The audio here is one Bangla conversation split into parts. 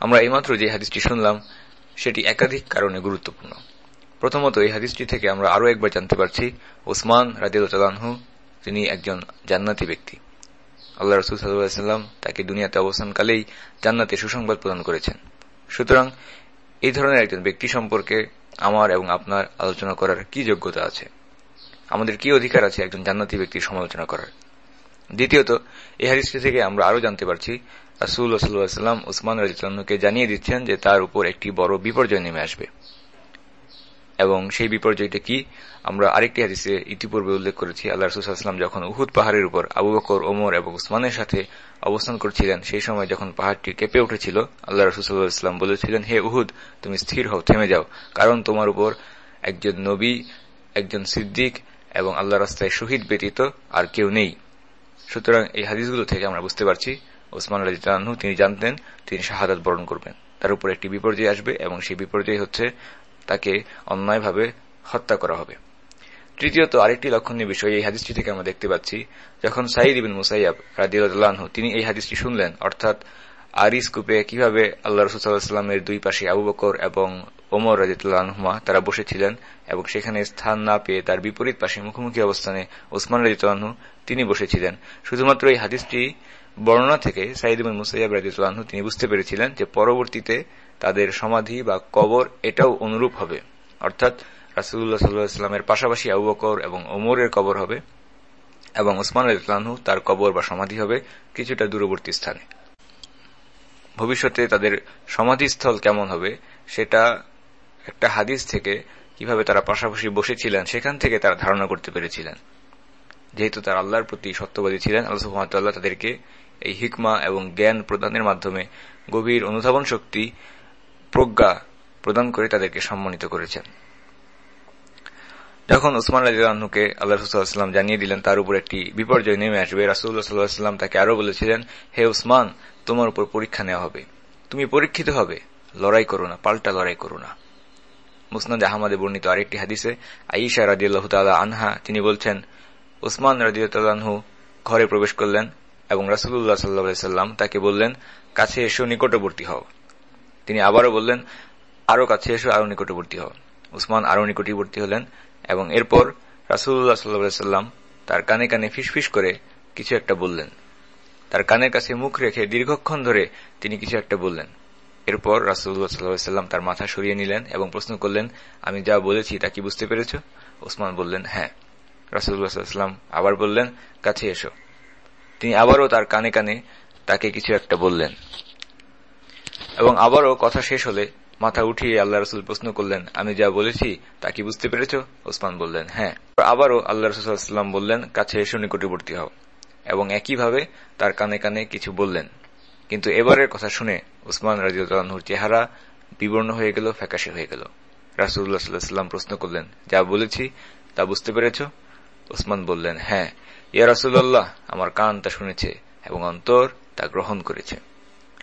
আমরা এইমাত্র যে হাদিসটি শুনলাম, সেটি একাধিক কারণে গুরুত্বপূর্ণ। প্রথমত, এই হাদিসটি থেকে আমরা আরও একবার জানতে পারছি, ওসমান রাজিউল্লাহু তিনি একজন জান্নাতি ব্যক্তি। আল্লাহ রসুল সাল্লাম তাকে দুনিয়াতে অবস্থানকালেই জান্নাতে সুসংবাদ প্রদান করেছেন। সুতরাং, এই ধরনের একজন ব্যক্তি সম্পর্কে আমার এবং আপনার আলোচনা করার কি যোগ্যতা আছে? আমাদের কি অধিকার আছে একজন জান্নাতি ব্যক্তির সমালোচনা করার? দ্বিতীয়ত, এই হাদিসটি থেকে আমরা আরও জানতে পারছি রাসুল্লাহ সাল্লাম উসমান রাজিউল্লাহকে জানিয়ে দিচ্ছেন যে তার উপর একটি বড় বিপর্যয় নেমে আসবে। এবং সেই বিপর্যয়টা কি? আমরা আরেকটি হাদিসে ইতিপূর্বে উল্লেখ করেছি, আল্লাহ রসুলাম যখন উহুদ পাহাড়ের উপর আবু বকর, ওমর এবং উসমানের সাথে অবস্থান করছিলেন, সেই সময় যখন পাহাড়টি কেঁপে উঠেছিল, আল্লাহ রসুল্লাহাম বলেছিলেন, হে উহুদ, তুমি স্থির হও, থেমে যাও, কারণ তোমার উপর একজন নবী, একজন সিদ্দিক এবং আল্লাহ রাস্তায় শহীদ ব্যতীত আর কেউ নেই। সুতরাং এই হাদিসগুলো থেকে আমরা বুঝতে পারছি ওসমান রাজিতানহু তিনি জানতেন, তিনি শাহাদাত বরণ করবেন। তার উপর একটি বিপর্যয় আসবে এবং সেই বিপর্যয় হচ্ছে তাকে অন্যায়ভাবে হত্যা করা হবে। তৃতীয়ত, আরেকটি লক্ষণীয় বিষয়, এই হাদিসটি থেকে আমরা দেখতে পাচ্ছি, যখন সাইদ ইবিন মুসাইয়াব রাজিউল্লাহ তিনি এই হাদিসটি শুনলেন, অর্থাৎ আরিস কূপে কীভাবে আল্লাহ রসুল্লাহামের দুই পাশে আবু বকর এবং ওমর রাজিতুল্লাহমা তারা বসেছিলেন এবং সেখানে স্থান না পেয়ে তার বিপরীত পাশে মুখোমুখি অবস্থানে ওসমান রাজিতুল্লাহ তিনি বসেছিলেন। শুধুমাত্র এই হাদিসটি বর্ণনা থেকে সাইদ ইবিন মুসাইয়াব রাজিতুল্লাহ তিনি বুঝতে পেরেছিলেন যে পরবর্তীতে তাদের সমাধি বা কবর এটাও অনুরূপ হবে। অর্থাৎ রাসুল্লাহ সাল্লাহামের পাশাপাশি আবু বকর এবং ওমরের কবর হবে এবং ওসমান আলাহু তার কবর বা সমাধি হবে কিছুটা দূরবর্তী স্থানে। ভবিষ্যতে তাদের সমাধিস্থল কেমন হবে, সেটা একটা হাদিস থেকে কীভাবে তারা পাশাপাশি বসেছিলেন, সেখান থেকে তারা ধারণা করতে পেরেছিলেন। যেহেতু তার আল্লাহর প্রতি সত্যবাদী ছিলেন, আল্লাহ তাদেরকে এই হিকমা এবং জ্ঞান প্রদানের মাধ্যমে গভীর অনুধাবন শক্তি, প্রজ্ঞা প্রদান করে তাদেরকে সম্মানিত করেছেন। যখন উসমান রাজিউল্লাহকে আল্লাহ রসুল্লাহাম জানিয়ে দিলেন, তার উপর একটি বিপর্যয় নেমে আসবে রাসুল্লাহ সাল্লাহাম তাকে আরও বলেছিলেন, হে উসমান, তোমার উপর পরীক্ষা নেওয়া হবে। তুমি পরীক্ষিত হবে। লড়াই করো না, পাল্টা লড়াই করো না। মুসনাদ আহমদে বর্ণিত আরেকটি হাদিসে আইসা রাজিউল্লাহ তাল্লাহ আনহা, তিনি বলছেন, উসমান রাজিউল্লাহু ঘরে প্রবেশ করলেন এবং রাসুল্লাহ সাল্লাহ সাল্লাম তাকে বললেন, কাছে এসো, নিকটবর্তী হও। তিনি আবারও বললেন আরও কাছে এসো আরও নিকটবর্তী হও। উসমান আরও নিকটবর্তী হলেন এবং এরপর রাসুল্লাহ সাল্লাহ সাল্লাম তার কানে কানে ফিসফিস করে কিছু একটা বললেন। তার কানের কাছে মুখ রেখে দীর্ঘক্ষণ ধরে তিনি কিছু একটা বললেন। এরপর রাসুল্লাহ সাল্লাহ সাল্লাম তার মাথা সরিয়ে নিলেন এবং প্রশ্ন করলেন, আমি যা বলেছি তা কি বুঝতে পেরেছ? ওসমান বললেন হ্যাঁ। রাসুল্লাহ সাল্লাম আবার বললেন, কাছে এসো। তিনি আবারও তার কানে কানে তাকে কিছু একটা বললেন। এবং আবারও কথা শেষ হলে মাথা উঠিয়ে আল্লাহ রসুল প্রশ্ন করলেন, আমি যা বলেছি তা কি বুঝতে পেরেছ? ওসমান বললেন হ্যাঁ। আবারও আল্লাহ রসুল্লাম বললেন, কাছে এসো, নিকটবর্তী হও। এবং একইভাবে তার কানে কানে কিছু বললেন। কিন্তু এবারের কথা শুনে উসমান রাজিউল্লাহর চেহারা বিবর্ণ হয়ে গেল, ফ্যাকাশে হয়ে গেল। রাসুল্লাহ প্রশ্ন করলেন, যা বলেছি তা বুঝতে পেরেছ? উসমান বললেন হ্যাঁ। ইয়া রাসুল্লাহ আমার কান তা শুনেছে এবং অন্তর তা গ্রহণ করেছে।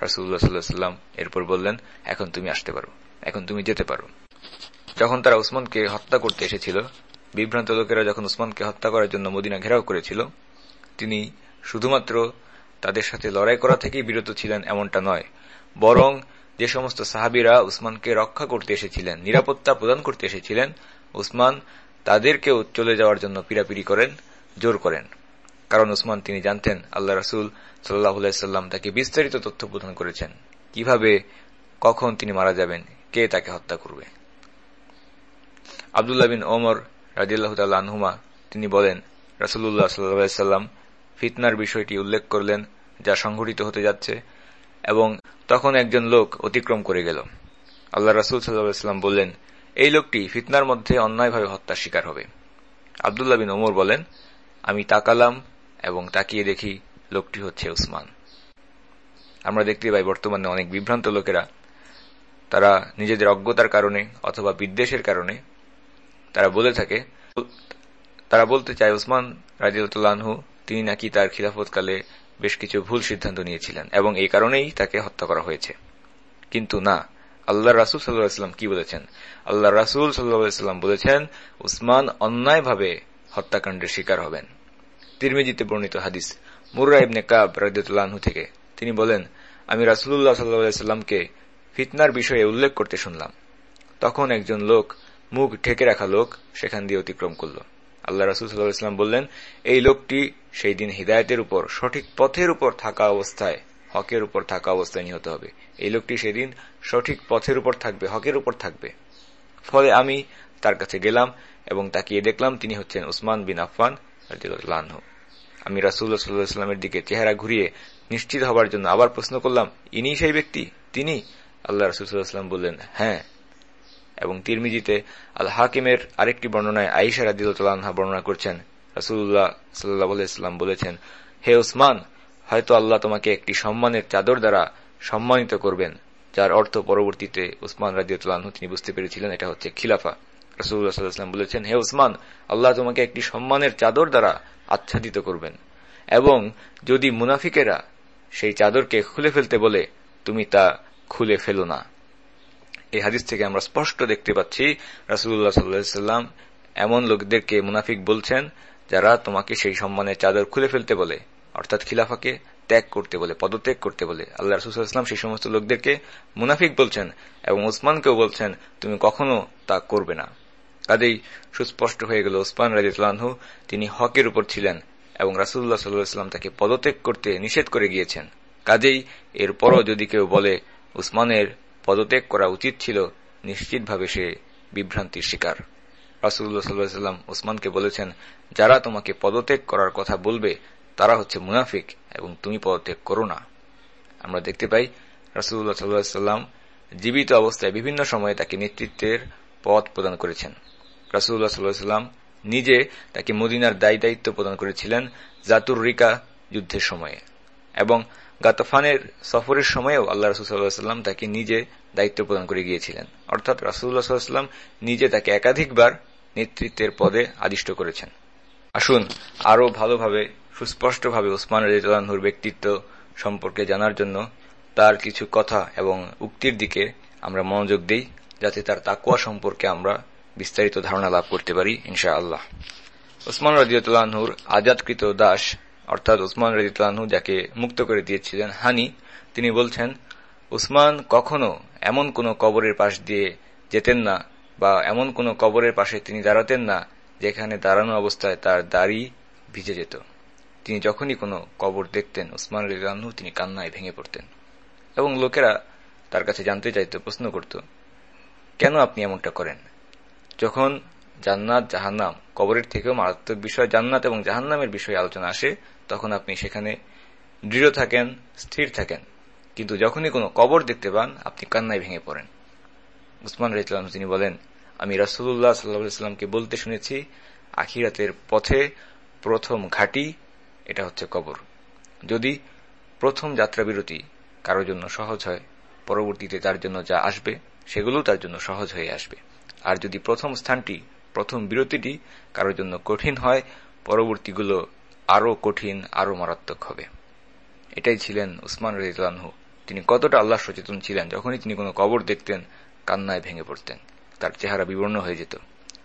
রাসুল্লাহ সাল্লাম এরপর বললেন, এখন তুমি আসতে পারো। এখন তুমি যেতে পারো। যখন তারা উসমানকে হত্যা করতে এসেছিল, বিভ্রান্ত লোকেরা যখন উসমানকে হত্যা করার জন্য মদিনা ঘেরাও করেছিল, তিনি শুধুমাত্র তাদের সাথে লড়াই করা থেকেই বিরত ছিলেন এমনটা নয়। বরং যে সমস্ত সাহাবিরা উসমানকে রক্ষা করতে এসেছিলেন, নিরাপত্তা প্রদান করতে এসেছিলেন, উসমান তাদেরকেও চলে যাওয়ার জন্য পিরাপিরি করেন, জোর করেন। কারণ উসমান তিনি জানতেন আল্লাহ রাসুল সাল্লাহাম তাকে বিস্তারিত তথ্য প্রদান করেছেন। কীভাবে, কখন তিনি মারা যাবেন, কে তাকে হত্যা করবে? আবদুল্লাহ বিন ওমর রাজিয়াল্লাহ আনহুমা তিনি বলেন রাসুল্লাহ সাল্লাম ফিতনার বিষয়টি উল্লেখ করলেন যা সংঘটিত হতে যাচ্ছে, এবং তখন একজন লোক অতিক্রম করে গেল। আল্লাহ রাসুল সাল্লাম বললেন, এই লোকটি ফিতনার মধ্যে অন্যায়ভাবে হত্যার শিকার হবে। আবদুল্লাহ বিন ওমর বলেন, আমি তাকালাম এবং তাকিয়ে দেখি লোকটি হচ্ছে উসমান। আমরা দেখতে পাই বর্তমানে অনেক বিভ্রান্ত লোকেরা, তারা নিজেদের অজ্ঞতার কারণে অথবা বিদ্বেষের কারণে তারা বলে থাকে, তারা বলতে চায়, উসমান রাজিউল্লাহু তিনি নাকি তার খিলাফতকালে বেশ কিছু ভুল সিদ্ধান্ত নিয়েছিলেন এবং এই কারণেই তাকে হত্যা করা হয়েছে। কিন্তু না আল্লাহ রাসুল সাল্লাহাম কি বলেছেন? আল্লাহ রাসুল সাল্লাহাম বলেছেন, উসমান অন্যায়ভাবে হত্যাকাণ্ডের শিকার হবেন। তিরমিজিতে বর্ণিত হাদিস মুর্রা ইবনে কাব রাজিউল্লাহু থেকে। তিনি বলেন, আমি রাসুল্লাহ সাল্লাহামকে ফিতনার বিষয়ে উল্লেখ করতে শুনলাম। তখন একজন লোক মুখ ঢেকে রাখা লোক সেখান দিয়ে অতিক্রম করল। আল্লাহ রাসুল সাল্লাহাম বললেন, এই লোকটি সেই দিন হৃদায়তের উপর, সঠিক পথের উপর থাকা অবস্থায়, হকের উপর থাকা অবস্থায় নিহত হবে। এই লোকটি সেদিন সঠিক পথের উপর থাকবে, হকের উপর থাকবে। ফলে আমি তার কাছে গেলাম এবং তাকিয়ে দেখলাম তিনি হচ্ছেন উসমান বিন আফফান আমি রাসুল্লাহ সাল্লাহামের দিকে চেহারা ঘুরিয়ে নিশ্চিত হবার জন্য আবার প্রশ্ন করলাম, ইনি সেই ব্যক্তি? তিনি? আল্লাহ রাসুল্লাহাম বললেন হ্যাঁ। এবং তিরমিজিতে আল হাকিমের আরেকটি বর্ণনায় আইসা রাদিউল্লাহা বর্ণনা করছেন। রাসুল্লাহ সাল্লাহাম বলেছেন, হে উসমান, হয়তো আল্লাহ তোমাকে একটি সম্মানের চাদর দ্বারা সম্মানিত করবেন, যার অর্থ পরবর্তীতে উসমান রাজিউল্লাহ তিনি বুঝতে পেরেছিলেন, এটা হচ্ছে খিলাফা। রাসুল্লাহ সাল্লাহাম বলেছেন, হে উসমান, আল্লাহ তোমাকে একটি সম্মানের চাদর দ্বারা আচ্ছাদিত করবেন, এবং যদি মুনাফিকেরা সেই চাদরকে খুলে ফেলতে বলে, তুমি তা খুলে ফেলো না। এই হাদিস থেকে আমরা স্পষ্ট দেখতে পাচ্ছি রাসুল্লাহ সাল্লাম এমন লোকদেরকে মুনাফিক বলছেন, যারা তোমাকে সেই সম্মানের চাদর খুলে ফেলতে বলে, অর্থাৎ খিলাফাকে ত্যাগ করতে বলে, পদত্যাগ করতে বলে। আল্লাহ রসুলাম সেই সমস্ত লোকদেরকে মুনাফিক বলছেন এবং ওসমানকেও বলছেন, তুমি কখনো তা করবে না। কাজেই সুস্পষ্ট হয়ে গেল ওসমান রাজিউল্লাহু তিনি হকের উপর ছিলেন এবং রাসুল্লাহ সাল্লাহাম তাকে পদত্যাগ করতে নিষেধ করে গিয়েছেন। কাজেই এরপরও যদি কেউ বলে উসমানের পদত্যাগ করা উচিত ছিল, নিশ্চিতভাবে সে বিভ্রান্তির শিকার। রাসুল্লাহ উসমানকে বলেছেন, যারা তোমাকে পদত্যাগ করার কথা বলবে, তারা হচ্ছে মুনাফিক এবং তুমি পদত্যাগ করো না। আমরা দেখতে পাই রাসুল্লাহ সাল্লাহাম জীবিত অবস্থায় বিভিন্ন সময়ে তাকে নেতৃত্বের পদ প্রদান করেছেন। রাসুল্লাহ সাল্লাহাম নিজে তাকে মদিনার দায়ী দায়িত্ব প্রদান করেছিলেন জাতুর রিকা যুদ্ধের সময়ে এবং গাতফানের সফরের সময়েও আল্লাহ রসুল্লাহাম তাকে নিজে দায়িত্ব প্রদান করে গিয়েছিলেন। অর্থাৎ রাসুল্লাহ সাল্লাম নিজে তাকে একাধিকবার নেতৃত্বের পদে আদিষ্ট করেছেন। আসুন আরও ভালোভাবে, সুস্পষ্টভাবে ওসমান রাজিউল্লাহুর ব্যক্তিত্ব সম্পর্কে জানার জন্য তার কিছু কথা এবং উক্তির দিকে আমরা মনোযোগ দিই, যাতে তার তাকুয়া সম্পর্কে আমরা বিস্তারিত ধারণা লাভ করতে পারি ইনশা আল্লাহ ওসমান রাজিউল্লাহুর আজাদকৃত দাস অর্থাৎ উসমান রাজিউল্লাহু যাকে মুক্ত করে দিয়েছিলেন হানি, তিনি বলছেন উসমান কখনো এমন কোন কবরের পাশ দিয়ে যেতেন না বা এমন কোন কবরের পাশে তিনি দাঁড়াতেন না যেখানে দাঁড়ানো অবস্থায় তার দাড়ি ভিজে যেত। তিনি যখনই কোনো কবর দেখতেন উসমান রাজিউল্লাহু তিনি কান্নায় ভেঙে পড়তেন এবং লোকেরা তার কাছে জানতে চাইত, প্রশ্ন করত, কেন আপনি এমনটা করেন? যখন জান্নাত, জাহান্নাম। কবরের থেকেও মারাত্মক বিষয় জান্নাত এবং জাহান্নামের বিষয়ে আলোচনা আসে, তখন আপনি সেখানে দৃঢ় থাকেন, স্থির থাকেন। কিন্তু যখনই কোনো কবর দেখতে পান, আপনি কান্নায় ভেঙে পড়েন। উসমান রাইতলাম তিনি বলেন, আমি রাসুল্লাহ সাল্লাহামকে বলতে শুনেছি, আখিরাতের পথে প্রথম ঘাটি, এটা হচ্ছে কবর। যদি প্রথম যাত্রা বিরতি কারও জন্য সহজ হয়, পরবর্তীতে তার জন্য যা আসবে সেগুলো তার জন্য সহজ হয়ে আসবে। আর যদি প্রথম স্থানটি প্রথম বিরতিটি কারোর জন্য কঠিন হয়, পরবর্তীগুলো আরও কঠিন, আরও মারাত্মক হবে। এটাই ছিলেন উসমান রাজিউল্লাহু তিনি কতটা আল্লাহ সচেতন ছিলেন, যখনই তিনি কোনো কবর দেখতেন, কান্নায় ভেঙে পড়তেন। তার চেহারা বিবর্ণ হয়ে যেত।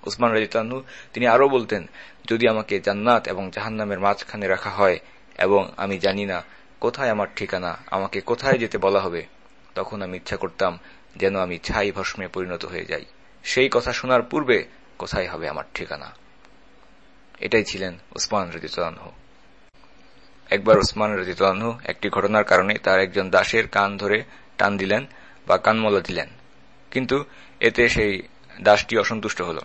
উসমান রাজিউল্লাহু তিনি আরও বলতেন, যদি আমাকে জান্নাত এবং জাহান্নামের মাঝখানে রাখা হয় এবং আমি জানি না কোথায় আমার ঠিকানা, আমাকে কোথায় যেতে বলা হবে, তখন আমি ইচ্ছা করতাম যেন আমি ছাই ভস্মে পরিণত হয়ে যাই। সেই কথা শোনার পূর্বে কোথায় হবে আমার ঠিকানা? এটাই ছিলেন উসমান রদিতানহ একবার উসমান রদিতানহ একটি ঘটনার কারণে তার একজন দাসের কান ধরে টান দিলেন বা কানমলা দিলেন। কিন্তু এতে সেই দাসটি অসন্তুষ্ট হল।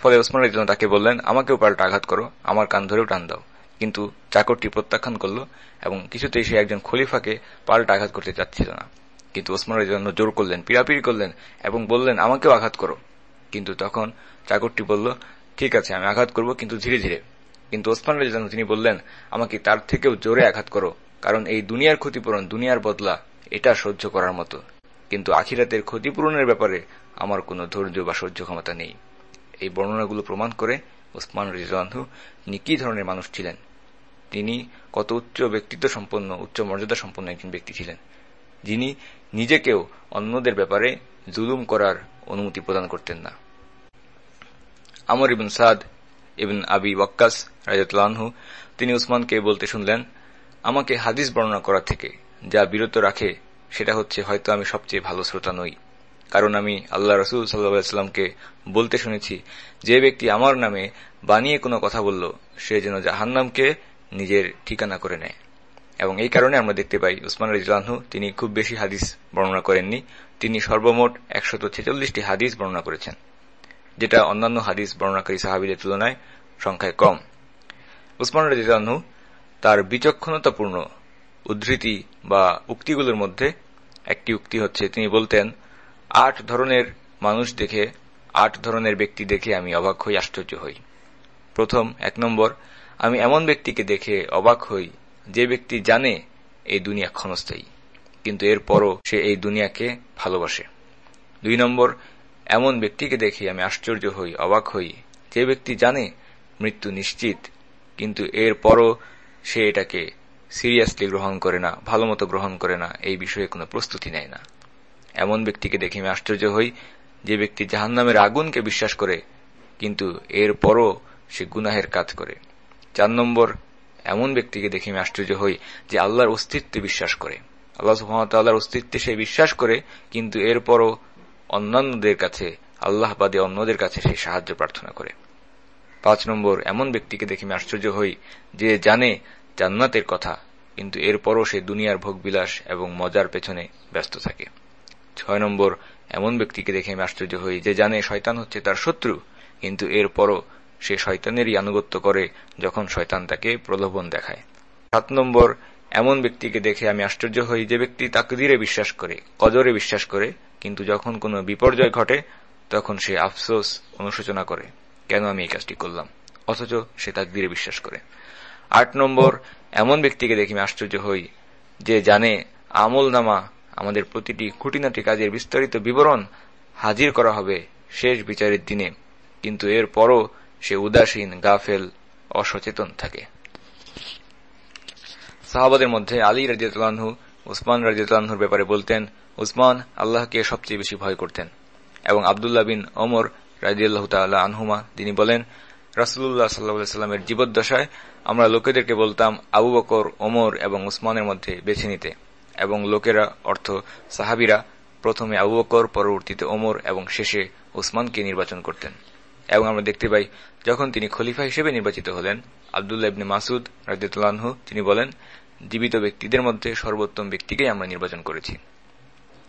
ফলে উসমান রদিতান তাকে বললেন, আমাকেও পাল্টা আঘাত করো, আমার কান ধরেও টান দাও। কিন্তু চাকরটি প্রত্যাখ্যান করল এবং কিছুতেই সে একজন খলিফাকে পাল্টা আঘাত করতে চাচ্ছিল না। কিন্তু ওসমান জন্য জোর করলেন, পিড়াপিড়ি করলেন এবং বললেন, আমাকেও আঘাত করো। কিন্তু তখন চাকরটি বলল, ঠিক আছে, আমি আঘাত করব কিন্তু ধীরে ধীরে। কিন্তু ওসমান রাজন তিনি বললেন, আমাকে তার থেকেও জোরে আঘাত করো, কারণ এই দুনিয়ার ক্ষতিপূরণ, দুনিয়ার বদলা, এটা সহ্য করার মতো। কিন্তু আখিরাতের ক্ষতিপূরণের ব্যাপারে আমার কোনো ধৈর্য বা সহ্য ক্ষমতা নেই। এই বর্ণনাগুলো প্রমাণ করে ওসমান রিজওয়ানহু তিনি কি ধরনের মানুষ ছিলেন? তিনি কত উচ্চ ব্যক্তিত্ব সম্পন্ন, উচ্চ মর্যাদা সম্পন্ন একজন ব্যক্তি ছিলেন। যিনি নিজেকেও অন্যদের ব্যাপারে জুলুম করার অনুমতি প্রদান করতেন না। আমর ইবিন সাদ ইবিন আবি ওয়াক্কাস রাজাতলানহু তিনি উসমানকে বলতে শুনলেন, আমাকে হাদিস বর্ণনা করা থেকে যা বিরত রাখে, সেটা হচ্ছে হয়তো আমি সবচেয়ে ভালো শ্রোতা নই। কারণ আমি আল্লাহ রসুল সাল্লাহামকে বলতে শুনেছি, যে ব্যক্তি আমার নামে বানিয়ে কোনো কথা বলল, সে যেন জাহান্নামকে নিজের ঠিকানা করে নেয়। এবং এই কারণে আমরা দেখতে পাই উসমান রাজু তিনি খুব বেশি হাদিস বর্ণনা করেননি, তিনি সর্বমোট একশত ছেচল্লিশটি হাদিস বর্ণনা করেছেন। যেটা অন্যান্য হাদিস বর্ণনাকারী সাহাবিদের তুলনায় সংখ্যায় কম। উসমান রাজু তার বিচক্ষণতাপূর্ণ উদ্ধৃতি বা উক্তিগুলোর মধ্যে একটি উক্তি হচ্ছে, তিনি বলতেন, আট ধরনের মানুষ দেখে, আট ধরনের ব্যক্তি দেখে আমি অবাক হই, আশ্চর্য হই। প্রথম, এক নম্বর, আমি এমন ব্যক্তিকে দেখে অবাক হই যে ব্যক্তি জানে এই দুনিয়া ক্ষণস্থায়ী, কিন্তু এরপরও সে এই দুনিয়াকে ভালোবাসে। দুই নম্বর এমন ব্যক্তিকে দেখে আমি আশ্চর্য হই, অবাক হই। যে ব্যক্তি জানে মৃত্যু নিশ্চিত, কিন্তু এরপরও সে এটাকে সিরিয়াসলি গ্রহণ করে না, ভালোমতো গ্রহণ করে না, এই বিষয়ে কোনো প্রস্তুতি নেয় না। এমন ব্যক্তিকে দেখে আমি আশ্চর্য হই, যে ব্যক্তি জাহান্নামের আগুনকে বিশ্বাস করে, কিন্তু এরপরও সে গুনাহের কাজ করে। চার নম্বর, এমন ব্যক্তিকে দেখে আমি আশ্চর্য হই, যে আল্লাহর অস্তিত্বে বিশ্বাস করে। আল্লাহ সুহামতাল্লাহর অস্তিত্বে সে বিশ্বাস করে, কিন্তু এরপরও অন্যান্যদের কাছে, আল্লাহ বাদে অন্যদের কাছে সে সাহায্য প্রার্থনা করে। পাঁচ নম্বর, এমন ব্যক্তিকে দেখে আমি আশ্চর্য হই, যে জানে জান্নাতের কথা, কিন্তু এরপরও সে দুনিয়ার ভোগবিলাস এবং মজার পেছনে ব্যস্ত থাকে। ছয় নম্বর, এমন ব্যক্তিকে দেখে আমি আশ্চর্য হই, যে জানে শয়তান হচ্ছে তার শত্রু, কিন্তু এরপরও সে শয়তানেরই আনুগত্য করে যখন শয়তান তাকে প্রলোভন দেখায়। সাত নম্বর, এমন ব্যক্তিকে দেখে আমি আশ্চর্য হই, যে ব্যক্তি তাকদিরে বিশ্বাস করে, কদরে বিশ্বাস করে কিন্তু যখন কোনো বিপর্যয় ঘটে, তখন সে আফসোস অনুশোচনা করে, কেন আমি এই কাজটি করলাম? অথচ সে তাকদিরে বিশ্বাস করে। আট নম্বর, এমন ব্যক্তিকে দেখে আমি আশ্চর্য হই, যে জানে আমল নামা আমাদের প্রতিটি খুঁটিনাটি কাজের বিস্তারিত বিবরণ হাজির করা হবে শেষ বিচারের দিনে, কিন্তু এর পরও সে উদাসীন, গাফেল, অসচেতন থাকে। সাহাবাদের মধ্যে আলী রাজিয়াতলাহু উসমান রাজিয়াতলাহুর ব্যাপারে বলতেন উসমান আল্লাহকে সবচেয়ে বেশি ভয় করতেন। এবং আবদুল্লাহ বিন ওমর রাজিয়াল্লাহ তাল্লাহ আনহুমা, তিনি বলেন রাসুল্লাহ সাল্লা সাল্লামের জীবদ্দশায় আমরা লোকেদেরকে বলতাম, আবু বকর, ওমর এবং উসমানের মধ্যে বেছে নিতে। এবং লোকেরা, অর্থ সাহাবিরা, প্রথমে আবু বকর, পরবর্তীতে ওমর এবং শেষে উসমানকে নির্বাচন করতেন। এবং আমরা দেখতে পাই, যখন তিনি খলিফা হিসেবে নির্বাচিত হলেন, আবদুল্লাহ ইবনে মাসুদ রাজিউল্লাহু তিনি বলেন, জীবিত ব্যক্তিদের মধ্যে সর্বোত্তম ব্যক্তিকেই আমরা নির্বাচন করেছি।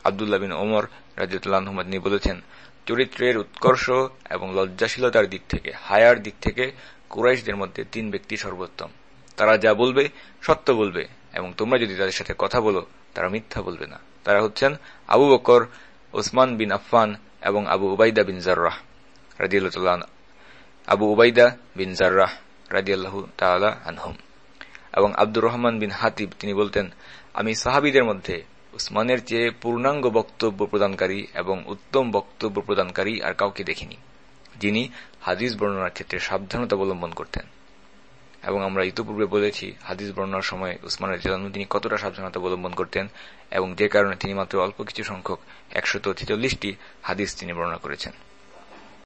আবদুল্লাহ বিন ওমর রাজিউল্লাহ তিনি বলেছেন, চরিত্রের উৎকর্ষ এবং লজ্জাশীলতার দিক থেকে, হায়ার দিক থেকে কুরাইশদের মধ্যে তিন ব্যক্তি সর্বোত্তম। তারা যা বলবে সত্য বলবে এবং তোমরা যদি তাদের সাথে কথা বলো, তারা মিথ্যা বলবে না। তারা হচ্ছেন আবু বকর, ওসমান বিন আফফান এবং আবু উবাইদা বিন জার্রাহ আবু উবাইদা বিন জার্রাহ রাজিয়াল্লাহ তালা আনহুম। এবং আব্দুর রহমান বিন হাতিব, তিনি বলতেন, আমি সাহাবিদের মধ্যে উসমানের চেয়ে পূর্ণাঙ্গ বক্তব্য প্রদানকারী এবং উত্তম বক্তব্য প্রদানকারী আর কাউকে দেখিনি, যিনি হাদিস বর্ণনার ক্ষেত্রে সাবধানতা অবলম্বন করতেন। এবং আমরা ইতিপূর্বে বলেছি, হাদিস বর্ণনার সময় উসমানের জন্য তিনি কতটা সাবধানতা অবলম্বন করতেন এবং যে কারণে তিনি মাত্র অল্প কিছু সংখ্যক একশত ছেচল্লিশটি হাদিস তিনি বর্ণনা করেছেন।